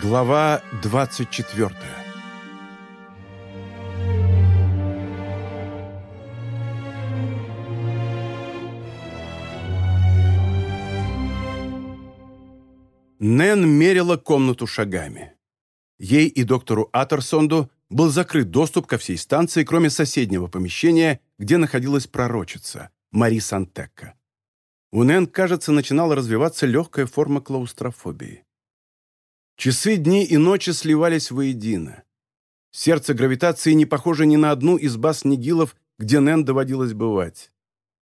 Глава 24 Нэн мерила комнату шагами. Ей и доктору Атерсонду был закрыт доступ ко всей станции, кроме соседнего помещения, где находилась пророчица, Мари Сантекка. У Нэн, кажется, начинала развиваться легкая форма клаустрофобии. Часы дни и ночи сливались воедино. Сердце гравитации не похоже ни на одну из баз Нигилов, где Нэн доводилось бывать.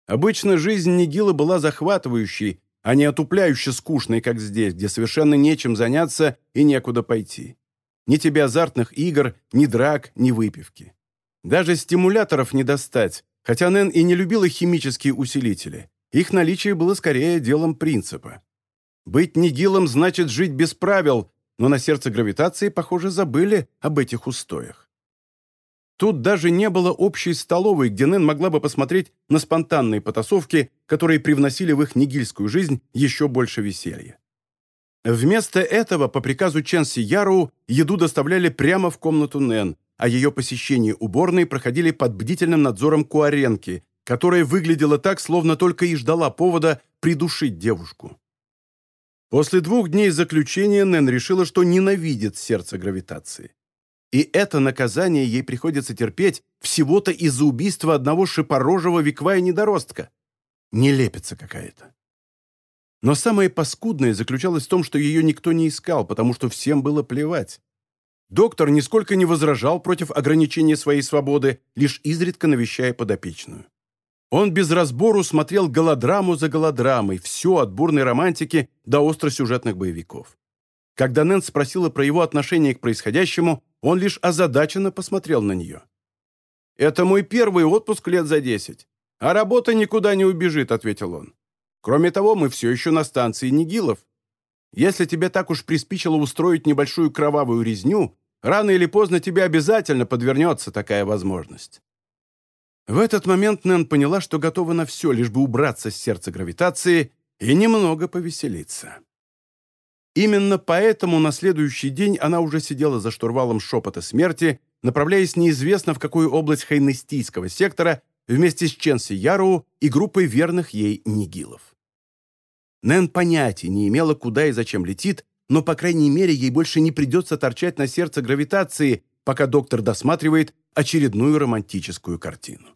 Обычно жизнь Нигила была захватывающей, а не отупляюще скучной, как здесь, где совершенно нечем заняться и некуда пойти. Ни тебе азартных игр, ни драк, ни выпивки. Даже стимуляторов не достать, хотя Нэн и не любила химические усилители. Их наличие было скорее делом принципа. Быть нигилом значит жить без правил, но на сердце гравитации, похоже, забыли об этих устоях. Тут даже не было общей столовой, где Нэн могла бы посмотреть на спонтанные потасовки, которые привносили в их нигильскую жизнь еще больше веселья. Вместо этого, по приказу Ченси Яру, еду доставляли прямо в комнату Нэн, а ее посещения уборной проходили под бдительным надзором Куаренки, которая выглядела так, словно только и ждала повода придушить девушку. После двух дней заключения Нэн решила, что ненавидит сердце гравитации. И это наказание ей приходится терпеть всего-то из-за убийства одного шипорожего веквая недоростка. Нелепица какая-то. Но самое паскудное заключалось в том, что ее никто не искал, потому что всем было плевать. Доктор нисколько не возражал против ограничения своей свободы, лишь изредка навещая подопечную. Он без разбору смотрел голодраму за голодрамой, все от бурной романтики до остросюжетных боевиков. Когда Нэн спросила про его отношение к происходящему, он лишь озадаченно посмотрел на нее. «Это мой первый отпуск лет за десять, а работа никуда не убежит», — ответил он. «Кроме того, мы все еще на станции Нигилов. Если тебе так уж приспичило устроить небольшую кровавую резню, рано или поздно тебе обязательно подвернется такая возможность». В этот момент Нэн поняла, что готова на все, лишь бы убраться с сердца гравитации и немного повеселиться. Именно поэтому на следующий день она уже сидела за штурвалом шепота смерти, направляясь неизвестно в какую область хайнестийского сектора вместе с Ченси Яру и группой верных ей нигилов. Нэн понятия не имела, куда и зачем летит, но, по крайней мере, ей больше не придется торчать на сердце гравитации, пока доктор досматривает очередную романтическую картину.